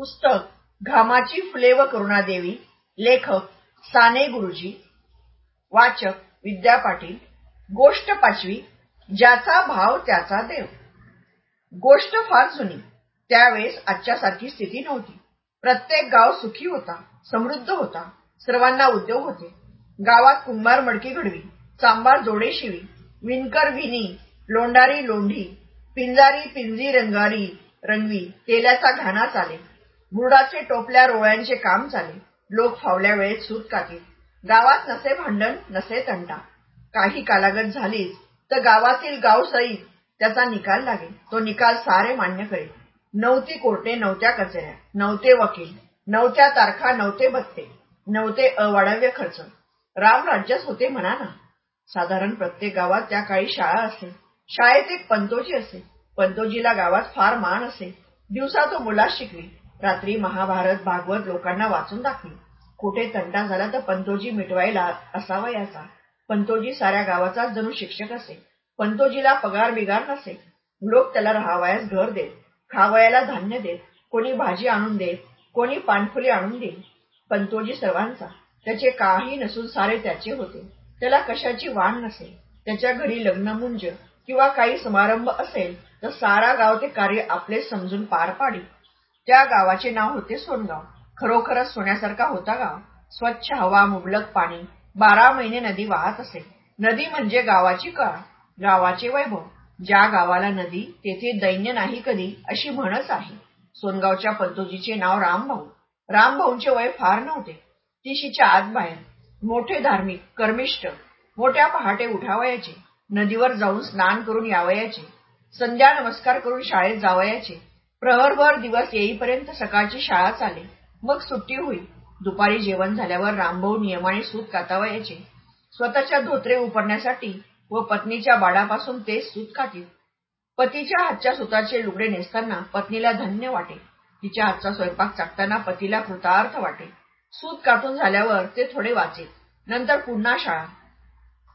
पुस्तक घामाची फुले व करुणादेवी लेखक साने गुरुजी वाचक विद्या पाटील गोष्ट पाचवी ज्याचा भाव त्याचा देव. गोष्ट फार जुनी त्यावेळेस आजच्यासारखी स्थिती नव्हती. प्रत्येक गाव सुखी होता समृद्ध होता सर्वांना उद्योग होते. गावात कुंभार मडकी घडवी चांबार जोडे शिवी विणकर विनी लोंडारी लोंढी पिंजारी पिंजी रंगारी रंगवी तेल्याचा घाणा चाले. मुरडाचे टोपल्या रोळ्यांचे काम चाले लोक फावल्या वेळेत सूत कातील गावात नसे भांडण नसे तंटा. काही कालागत झालीच तर गावातील गावसईत त्याचा निकाल लागेल तो निकाल सारे मान्य करेल. नव्हती कोर्टे नव्हत्या कचेऱ्या नव्हते वकील नव्हत्या तारखा नव्हते भत्ते नव्हते अवाढव्य खर्च. रामराज्यच होते म्हणा ना. साधारण प्रत्येक गावात त्या काळी शाळा असे. शाळेत एक पंतोजी असे. पंतोजीला गावात फार मान असे. दिवसा तो मुलास शिकवी. रात्री महाभारत भागवत लोकांना वाचून दाखवी. कुठे तंटा झाला तर पंतोजी मिटवायला असावा याचा. पंतोजी साऱ्या गावाचा जणू शिक्षक असे. पंतोजीला पगार बिगार नसे. लोक त्याला राहावयास घर देत. खावयाला धान्य देत. कोणी भाजी आणून देत. कोणी पानफुले आणून देईल पंतोजी सर्वांचा. त्याचे काही नसून सारे त्याचे होते. त्याला कशाची वाण नसे? त्याच्या घरी लग्नमुंज किंवा काही समारंभ असेल तर सारा गाव ते कार्य आपले समजून पार पाडी. त्या गावाचे नाव होते सोनगाव. खरोखरच सोन्यासारखा होता गाव. स्वच्छ हवा मुबलक पाणी. बारा महिने नदी वाहत असे. नदी म्हणजे गावाची कळा गावाचे वैभव. ज्या गावाला नदी तेथे दैन्य नाही कधी अशी म्हणच आहे. सोनगावच्या पंतोजीचे नाव रामभाऊ. रामभाऊंचे वय फार नव्हते. तिशीच्या आत बाहेर. मोठे धार्मिक कर्मिष्ठ. मोठ्या पहाटे उठावयाचे. नदीवर जाऊन स्नान करून यावयाचे. संध्या नमस्कार करून शाळेत जावयाचे. प्रहरभर दिवस येईपर्यंत सकाळची शाळा चाले मग सुट्टी होईल. दुपारी जेवण झाल्यावर रामभाऊ नियमाने सूत कातावयाचे. स्वतःच्या धोत्रे उपरण्यासाठी व पत्नीच्या बाडापासून ते सूत कातील पतीच्या हातच्या सुताचे लुगडे नेसताना पत्नीला धन्य वाटे. तिच्या हातचा स्वयंपाक चाकताना पतीला कृतार्थ वाटे. सूत काटून झाल्यावर ते थोडे वाचे नंतर पुन्हा शाळा.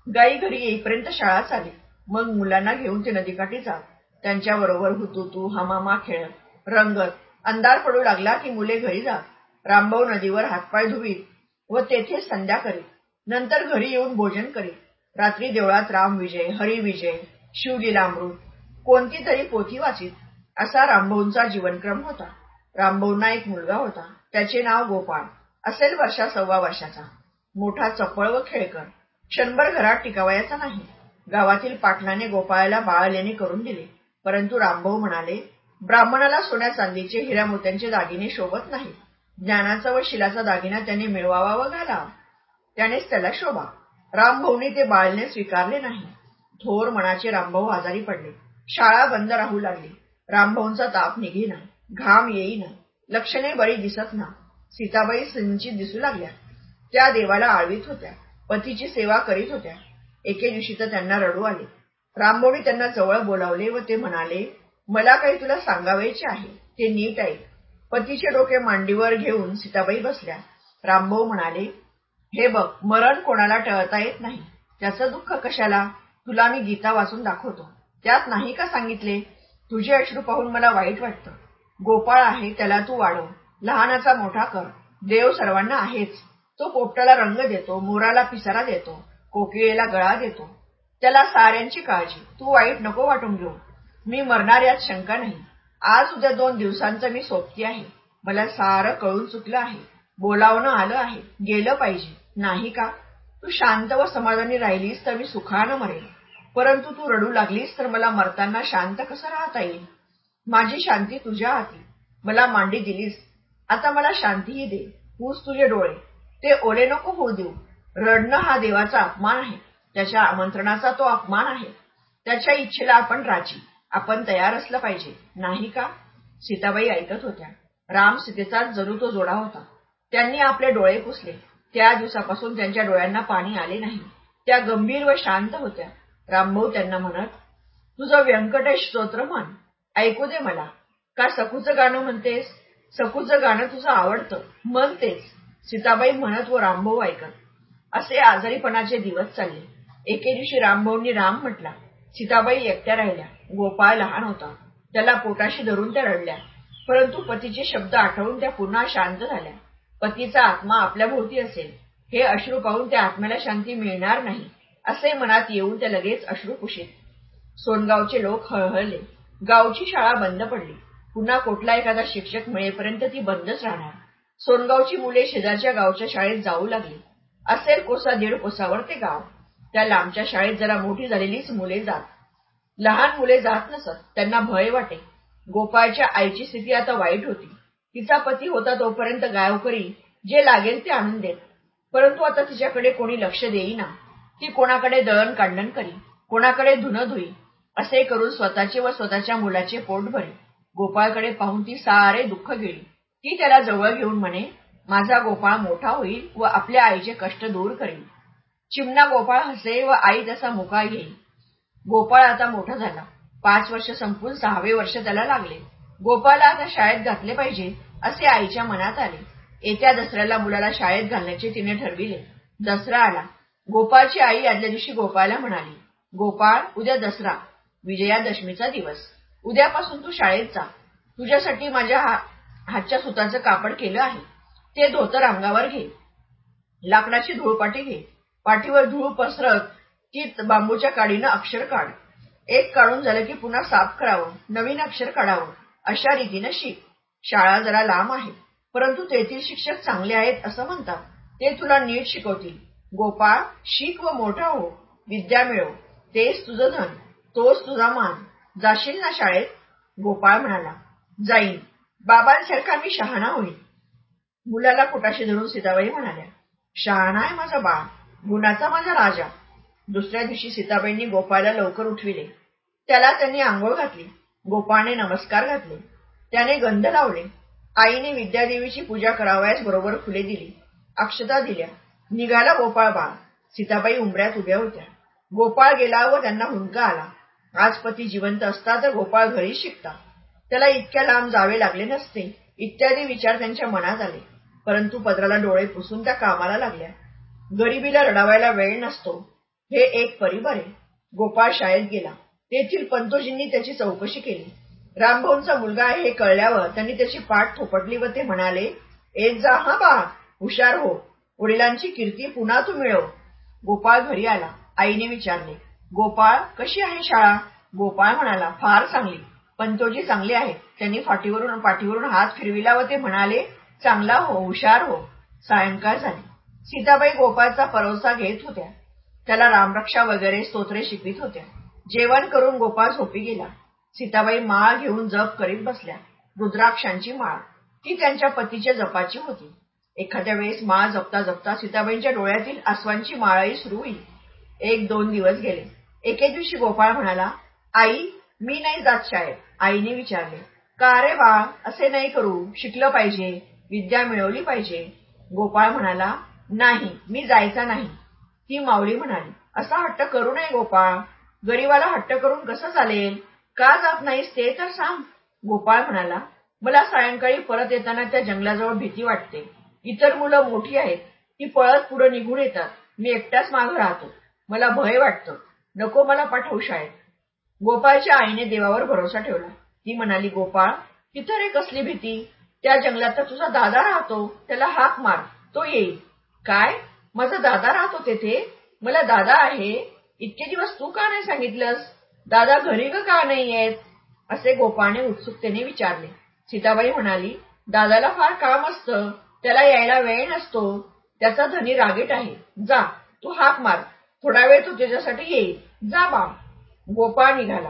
गाई घरी येईपर्यंत शाळा चाले मग मुलांना घेऊन ते नदीकाठी जात त्यांच्याबरोबर हुतुतू हमामा खेळत रंगत अंधार पडू लागला की मुले घरी जात रामभाऊ नदीवर हातपाय धुवीत व तेथे संध्या करीत. नंतर घरी येऊन भोजन करीत. रात्री देवळात राम विजय हरिविजय शिवलीलामृत कोणती तरी पोथी वाचित. असा रामभाऊंचा जीवनक्रम होता. रामभाऊंना एक मुलगा होता. त्याचे नाव गोपाळ. असेल वर्षा सव्वा वर्षाचा. मोठा चपळ व खेळकर. क्षणभर घरात टिकावयाचा नाही. गावातील पाटलाने गोपाळाला बाळलेणे करून दिले. परंतु रामभाऊ म्हणाले ब्राह्मणाला सोन्या चांदीचे हिऱ्या मोत्यांचे दागिने शोभत नाही ज्ञानाचा व शिलाचा दागिना त्याने मिळवावा व घालावा. त्यानेच त्याला शोभा. रामभाऊनी ते बाळणे स्वीकारले नाही. थोर मनाचे रामभाऊ आजारी पडले. शाळा बंद राहू लागली. रामभाऊंचा ताप निघेना. घाम येईना. लक्षणे बरी दिसत ना सीताबाई संचित दिसू लागल्या. त्या देवाला आळवीत होत्या. पतीची सेवा करीत होत्या. एके दिवशी तर त्यांना रडू आले. रामभाऊनी त्यांना जवळ बोलावले व ते म्हणाले मला काही तुला सांगावायचे आहे. ते नीट आहे पतीचे डोके मांडीवर घेऊन सीताबाई बसल्या. रामभाऊ म्हणाले हे बघ मरण कोणाला टळता येत नाही. त्याचं दुःख कशाला? तुला मी गीता वाचून दाखवतो. त्यात नाही का सांगितले? तुझे अश्रू पाहून मला वाईट वाटतं. गोपाळ आहे त्याला तू वाढव. लहानाचा मोठा कर. देव सर्वांना आहेच. तो पोपटाला रंग देतो मोराला पिसारा देतो. कोकिळेला गळा देतो. त्याला साऱ्यांची काळजी. तू वाईट नको वाटून घेऊ. मी मरणार यात शंका नाही. आज उद्या दोन दिवसांचं मी सोबती आहे. मला सारं कळून चुकलं आहे. बोलावणं आलं आहे. गेलं पाहिजे. नाही का? तू शांत व समाधानी राहिलीस तर मी सुखानं मरेन. परंतु तू रडू लागलीस तर मला मरताना शांत कसं राहता येईल? माझी शांती तुझ्या हाती. मला मांडी दिलीस. आता मला शांतीही दे. पूस तुझे डोळे. ते ओले नको होऊ देऊ. रडणं हा देवाचा अपमान आहे. त्याच्या आमंत्रणाचा तो अपमान आहे. त्याच्या इच्छेला आपण राजी. आपण तयार असलं पाहिजे. नाही का? सीताबाई ऐकत होत्या. राम सीतेचा जणू तो जोडा होता. त्यांनी आपले डोळे पुसले. त्या दिवसापासून त्यांच्या डोळ्यांना पाणी आले नाही. त्या गंभीर व शांत होत्या. रामभाऊ त्यांना म्हणत तुझं व्यंकटेश स्तोत्र म्हण. ऐकू दे मला. का सकूचं गाणं म्हणतेस? सकूचं गाणं तुझं आवडतं. म्हणतेस सीताबाई म्हणत व रामभाऊ ऐकत. असे आजारीपणाचे दिवस चालले. एके दिवशी रामभाऊंनी राम म्हटला सीताबाई एकट्या राहिल्या. गोपाळ लहान होता. त्याला पोटाशी धरून त्या रडल्या. परंतु पतीचे शब्द आठवून त्या पुन्हा शांत झाल्या. पतीचा आत्मा आपल्या भोवती असेल. हे अश्रू पाहून त्या आत्म्याला शांती मिळणार नाही असे मनात येऊन त्या लगेच अश्रू पुशीत. सोनगावचे लोक हळहळले. गावची शाळा बंद पडली. पुन्हा कुठला एखादा शिक्षक मिळेपर्यंत ती बंदच राहणार. सोनगावची मुले शेजारच्या गावच्या शाळेत जाऊ लागली. असेल कोसा दीड कोसावर ते गाव. त्या लांबच्या शाळेत जरा मोठी झालेलीच मुले जात. लहान मुले जात नसत त्यांना भय वाटे. गोपाळच्या आईची स्थिती आता वाईट होती. तिचा पती होता तोपर्यंत गावकरी जे लागेल ते आणून देत. परंतु आता तिच्याकडे कोणी लक्ष देईना. ती कोणाकडे दळण काढण करी कोणाकडे धुणं धुई असे करून स्वतःचे व स्वतःच्या मुलाचे पोट भरी. गोपाळकडे पाहून ती सारे दुःख गेली ती त्याला जवळ घेऊन म्हणे माझा गोपाळ मोठा होईल व आपल्या आईचे कष्ट दूर करेल. चिमणा गोपाळ हसे व आई तसा मुका येईल. गोपाळ आता मोठा झाला. पाच वर्ष संपून सहावे वर्ष त्याला लागले. गोपाळला आता शाळेत घातले पाहिजे असे आईच्या मनात आले. येत्या दसऱ्याला मुलाला शाळेत घालण्याचे तिने ठरविले. दसरा आला. गोपाळची आई आदल्या दिवशी गोपाळला म्हणाली गोपाळ उद्या दसरा. विजयादशमीचा दिवस. उद्यापासून तू शाळेत जा. तुझ्यासाठी माझ्या हातच्या सुताचं कापड केलं आहे. ते धोतर अंगावर घे. लाकडाची धूळपाटी घे. पाठीवर धूळ पसरत ती बांबूच्या काडीनं अक्षर काढ. एक काढून झालं की पुन्हा साफ करावं नवीन अक्षर काढावं अशा रीतीनं शिक. शाळा जरा लांब आहे परंतु तेथील शिक्षक चांगले आहेत असं म्हणतात. ते तुला नीट शिकवतील. गोपाळ शिक व मोठा हो. विद्या मिळव. तेच तुझं धन. तोच तुझा मान. जाशील ना शाळेत? गोपाळ म्हणाला. जाईन. बाबांसारखा मी शहाणा होईल मुलाला पोटाशी धरून सीताबाई म्हणाल्या. शहाणा आहे माझा बाळ. गुणाचा माझा राजा. दुसऱ्या दिवशी सीताबाईंनी गोपाळला लवकर उठविले. त्याला त्यांनी आंघोळ घातली गोपाळने नमस्कार घातले त्याने गंध लावले. आईने विद्यादेवीची पूजा करावयास बरोबर फुले दिली. अक्षता दिल्या. निघाला गोपाळ बाळ. सीताबाई उमऱ्यात उभ्या होत्या. गोपाळ गेला व त्यांना हुंका आला. आज पती जिवंत असता तर गोपाळ घरी शिकता. त्याला इतक्या लांब जावे लागले नसते. इत्यादी विचार त्यांच्या मनात आले. परंतु पदराला डोळे पुसून त्या कामाला लागल्या. गरिबीला रडावायला वेळ नसतो. हे एक परिबर गोपाळ शाळेत गेला. तेथील पंतोजींनी त्याची चौकशी केली. रामभाऊंचा मुलगा आहे हे कळल्यावर त्यांनी त्याची पाठ थोपटली व ते म्हणाले एक जा हा बा हुशार हो. वडिलांची कीर्ती पुन्हा तू मिळव. गोपाळ घरी आला. आईने विचारले गोपाळ कशी आहे शाळा? गोपाळ म्हणाला फार चांगली. पंतोजी चांगले आहेत. त्यांनी फाटीवरून पाठीवरून हात फिरविला व ते म्हणाले चांगला हो हुशार हो. सायंकाळ झाली. सीताबाई गोपाळचा परोसा घेत होत्या. त्याला रामरक्षा वगैरे स्तोत्रे शिकवित होत्या. जेवण करून गोपाळ झोपी गेला. सीताबाई माळ घेऊन जप करीत बसल्या. रुद्राक्षांची माळ. ती त्यांच्या पतीच्या जपाची होती. एखाद्या वेळेस माळ जपता जपता सीताबाईंच्या डोळ्यातील आसवांची माळही सुरू होईल. एक दोन दिवस गेले. एके दिवशी गोपाळ म्हणाला आई मी नाही जात शाळेत. आईने विचारले का रे बाळ? असे नाही करू. शिकलं पाहिजे. विद्या मिळवली पाहिजे. गोपाळ म्हणाला नाही मी जायचा नाही. ती माऊली म्हणाली असा हट्ट करू नये गोपाळ. गरीबाला हट्ट करून कसं चालेल? का जात नाहीस ते तर सांग. गोपाळ म्हणाला मला सायंकाळी परत येताना त्या जंगलाजवळ भीती वाटते. इतर मुलं मोठी आहेत. ती पळत पुढे निघून येतात. मी एकटाच मागं राहतो. मला भय वाटतं. नको मला पाठवू शाळेत. गोपाळच्या आईने देवावर भरोसा ठेवला. ती म्हणाली गोपाळ तिथं रे कसली भीती? त्या जंगलात तर तुझा दादा राहतो. त्याला हाक मार. तो येईल. काय? माझा दादा राहतो तेथे मला दादा आहे इतके दिवस तू का नाही सांगितलंस? दादा घरी का नाही येत असे गोपाळने उत्सुकतेने विचारले. सीताबाई म्हणाली दादाला फार काम असतं. त्याला यायला वेळ नसतो. त्याचा धनी रागीट आहे. जा तू हाक मार. थोडा वेळ तू त्याच्यासाठी येईल जा बा गोपाळ निघाला.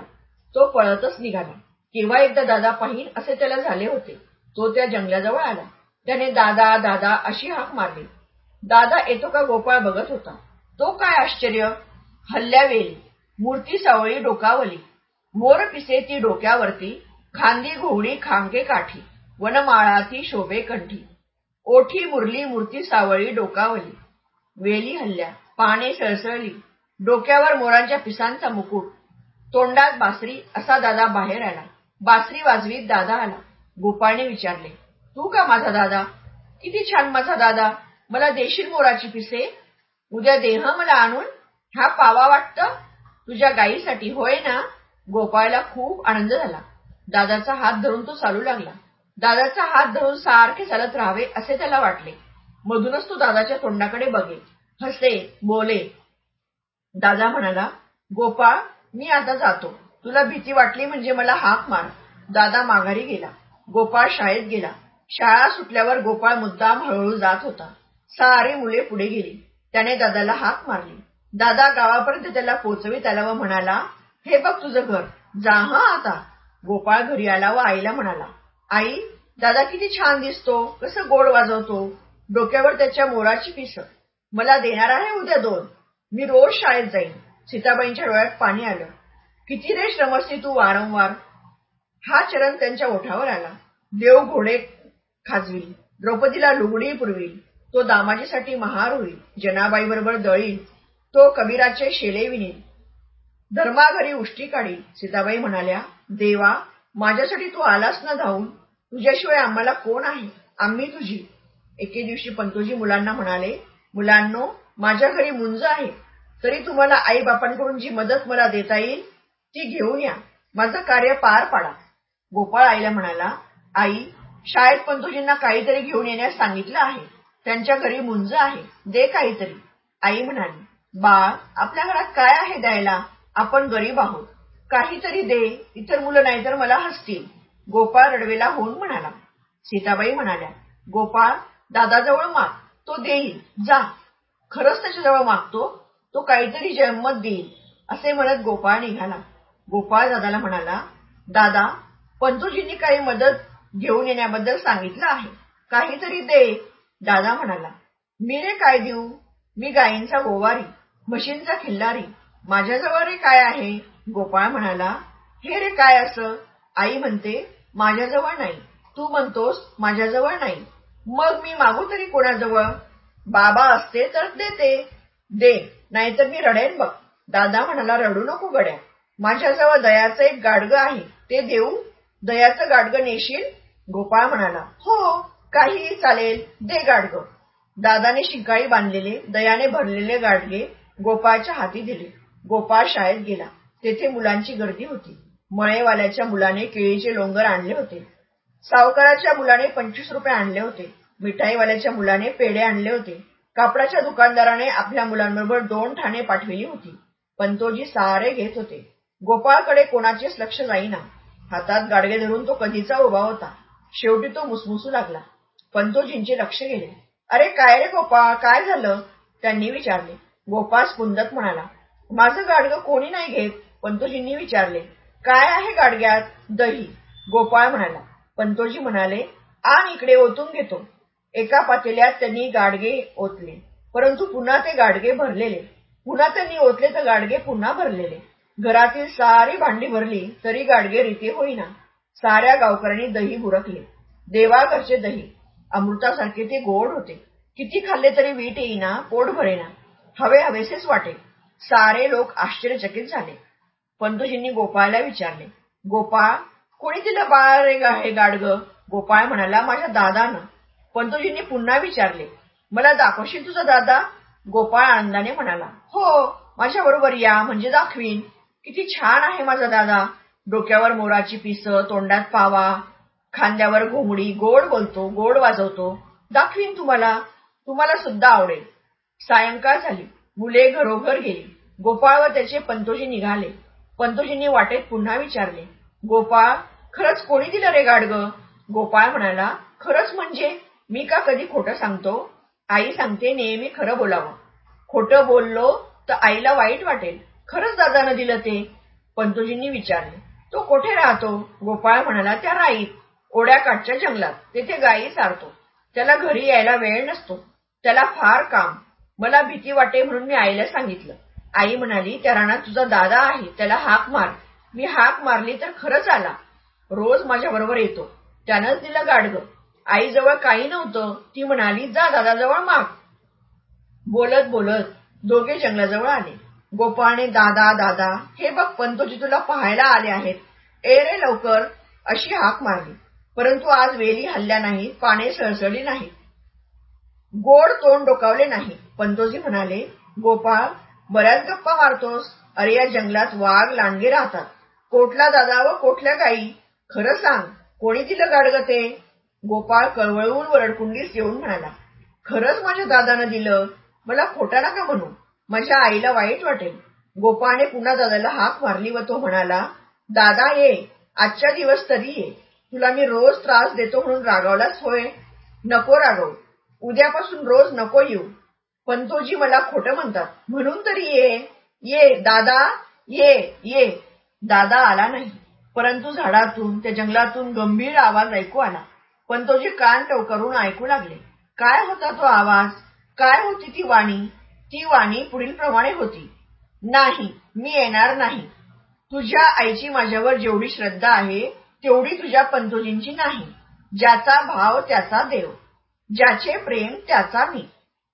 तो पळतच निघाला. केव्हा एकदा दादा पाहिन असे त्याला झाले होते. तो त्या जंगलाजवळ आला. त्याने दादा दादा अशी हाक मारली. दादा येतो का गोपाळ बघत होता. तो काय आश्चर्य? हल्ल्यावेळी मूर्ती सावळी डोकावली मोर पिसे ती डोक्यावरती खांदी घोडी खांगे काठी वनमाळाती शोभे कंठी ओठी मुरली मूर्ती सावळी डोकावली वेली हल्ल्या पाने सळसळली डोक्यावर मोरांच्या पिसांचा मुकुट तोंडात बासरी असा दादा बाहेर आला. बासरी वाजवीत दादा आला. गोपाळने विचारले तू का माझा दादा? किती छान माझा दादा. मला देशील मोराची पिसे. उद्या देह मला आणून हा पावा वाटत. तुझ्या गायीसाठी होय ना? गोपाळला खूप आनंद झाला. दादाचा हात धरून तो चालू लागला. दादाचा हात धरून सारखे चालत राहावे असे त्याला वाटले. मधूनच तो दादाच्या तोंडाकडे बघे. हसे बोले. दादा म्हणाला गोपाळ मी आता जातो. तुला भीती वाटली म्हणजे मला हाक मार. दादा माघारी गेला. गोपाळ शाळेत गेला. शाळा सुटल्यावर गोपाळ मुद्दाम हळूहळू जात होता. सारी मुले पुढे गेली. त्याने दादाला हाक मारली. दादा गावापर्यंत त्याला पोचवी त्याला व म्हणाला हे बघ तुझं घर. जा हा आता. गोपाळ घरी आला व आईला म्हणाला आई दादा किती छान दिसतो. कसं गोड वाजवतो. डोक्यावर त्याच्या मोराची पिस. मला देणार आहे उद्या दोन. मी रोज शाळेत जाईन. सीताबाईंच्या डोळ्यात पाणी आलं. किती रे श्रमस्ती तू वारंवार. हा चरण त्यांच्या ओठावर आला. देव घोडे खाजवी. द्रौपदीला लुगडी पुरवील तो दामाजीसाठी महार होईल जनाबाई बरोबर दळील तो कबीराचे शेले विनील धर्माघरी उष्टी काढील सीताबाई म्हणाल्या देवा माझ्यासाठी तू आलास ना धावून? तुझ्याशिवाय आम्हाला कोण आहे? आम्ही तुझी. एके दिवशी पंतोजी मुलांना म्हणाले मुलांनो माझ्या घरी मुंज आहे. तरी तुम्हाला आई बापांकडून जी मदत मला देता येईल ती घेऊन या. माझं कार्य पार पाडा. गोपाळ आईला म्हणाला आई शाळेत पंतोजींना काहीतरी घेऊन येण्यास सांगितलं आहे. त्यांच्या घरी मुंज आहे. दे काहीतरी. आई म्हणाली बाळ आपल्या घरात काय आहे द्यायला? आपण गरीब आहोत. काहीतरी दे. इतर मुलं नाही तर मला हसतील. गोपाळ रडवेला होऊन म्हणाला. सीताबाई म्हणाल्या गोपाळ दादाजवळ माग. तो देईल. जा. खरंच त्याच्याजवळ मागतो. तो काहीतरी जन्मत देईल. असे म्हणत गोपाळ निघाला. गोपाळ दादाला म्हणाला दादा पंतोजींनी काही मदत घेऊन येण्याबद्दल सांगितलं आहे. काहीतरी दे. दादा म्हणाला मी रे काय देऊ? मी गायींचा गोवारी म्हशींचा खिल्लारी माझ्याजवळ रे काय आहे? गोपाळ म्हणाला हे रे काय असं? आई म्हणते माझ्याजवळ नाही. तू म्हणतोस माझ्याजवळ नाही. मग मी मागू तरी कोणाजवळ? बाबा असते तर देते. दे नाहीतर मी रडेन बघ. दादा म्हणाला रडू नको गड्या. माझ्याजवळ दयाचं एक गाडगं आहे ते देऊ? दयाचं गाडगं नेशील? गोपाळ म्हणाला हो. काहीही चालेल दे गाडगं. दादाने शिंकाळी बांधलेले दयाने भरलेले गाडगे गोपाळच्या हाती दिले. गोपाळ शाळेत गेला. तेथे मुलांची गर्दी होती. मळेवाल्याच्या मुलाने केळीचे लोंगर आणले होते. सावकाराच्या मुलाने पंचवीस रुपये आणले होते. मिठाईवाल्याच्या मुलाने पेढे आणले होते. कापडाच्या दुकानदाराने आपल्या मुलांबरोबर दोन ठाणे पाठविली होती. पंतोजी सारे घेत होते. गोपाळकडे कोणाचेच लक्ष जाईना. हातात गाडगे धरून तो कधीचा उभा होता. शेवटी तो मुसमुसू लागला. पंतोजींचे लक्ष गेले. अरे काय रे गोपाळ काय झालं? त्यांनी विचारले. गोपाळ स्पुंदत म्हणाला माझं गाडगं कोणी नाही घेत. पंतोजींनी विचारले काय आहे गाडग्यात? दही. गोपाळ म्हणाला पंतोजी म्हणाले आण इकडे ओतून घेतो. एका पातेल्यात त्यांनी गाडगे ओतले परंतु पुन्हा ते गाडगे भरलेले. पुन्हा त्यांनी ओतले तर गाडगे पुन्हा भरलेले. घरातील सारी भांडी भरली तरी गाडगे रिते होईना. साऱ्या गावकऱ्यांनी दही बुरकले देवाघरचे दही अमृतासारखे ते गोड होते. किती खाल्ले तरी वीट येईना पोट भरेना. हवे हवेसेच वाटे. सारे लोक आश्चर्यचकित झाले. पंतोजींनी गोपाळला विचारले गोपाळ कोणी दिलं बाळ रे हे गाडग गोपाळ म्हणाला माझ्या दादानं. पंतोजींनी पुन्हा विचारले मला दाखवशील तुझा दादा? गोपाळ आनंदाने म्हणाला हो माझ्या बरोबर या म्हणजे दाखवीन. किती छान आहे माझा दादा. डोक्यावर मोराची पिसं तोंडात पावा खांद्यावर घोंगडी गोड बोलतो गोड वाजवतो. दाखवीन तुम्हाला तुम्हाला सुद्धा आवडेल. सायंकाळ झाली. मुले घरोघर गेली. गोपाळ व त्याचे पंतोजी निघाले. पंतोजींनी वाटेत पुन्हा विचारले गोपाळ खरंच कोणी दिलं रे गाडग? गोपाळ म्हणाला खरंच म्हणजे? मी का कधी खोटं सांगतो? आई सांगते नेहमी खरं बोलावं. खोटं बोललो तर आईला वाईट वाटेल. खरंच दादानं दिलं ते. पंतोजींनी विचारले तो कोठे राहतो? गोपाळ म्हणाला त्या राईत. ओढ्याकाठच्या जंगलात. तेथे गायी सारतो त्याला घरी यायला वेळ नसतो. त्याला फार काम. मला भीती वाटे म्हणून मी आईला सांगितलं. आई म्हणाली त्या रानात तुझा दादा आहे. त्याला हाक मार. मी हाक मारली तर खरंच आला रोज माझ्याबरोबर येतो. त्यानंच दिलं गाडगं. आईजवळ काही नव्हतं. ती म्हणाली जा दादाजवळ माग. बोलत बोलत दोघे जंगलाजवळ आले. गोपाळने दादा दादा हे बघ पंतोजी तुला पाहायला आले आहेत. ए रे लवकर. अशी हाक मारली. परंतु आज वेली हल्ल्या नाही पाने सळसळली नाही गोड तोंड डोकावले नाही पंतोजी म्हणाले गोपाळ बऱ्याच गप्पा मारतोस. अरे या जंगलात वाघ लांडगे राहतात. कोठला दादा व कोठल्या गाई? खरं सांग कोणी दिलं गाडग ते गोपाळ कळवळून वरडकुंडीस येऊन म्हणाला खरंच माझ्या दादानं दिलं. मला खोटा नका म्हणू. माझ्या आईला वाईट वाटेल. गोपाळने पुन्हा दादाला हाक मारली व तो म्हणाला दादा ये आजच्या दिवस तरी ये. तुला मी रोज त्रास देतो म्हणून रागावलाच होय. नको रागव. उद्यापासून रोज नको येऊ. पंतोजी मला खोटं म्हणतात म्हणून तरी ये. ये दादा. ये ये. दादा आला नाही. परंतु झाडातून त्या जंगलातून गंभीर आवाज ऐकू आला. पंतोजी कान टवकरून ऐकू लागले. काय होता तो आवाज? काय होती ती वाणी? ती वाणी पुढील प्रमाणे होती. नाही मी येणार नाही. तुझ्या आईची माझ्यावर जेवढी श्रद्धा आहे तेवढी तुझ्या पंतोजींची नाही. ज्याचा भाव त्याचा देव. ज्याचे प्रेम त्याचा मी.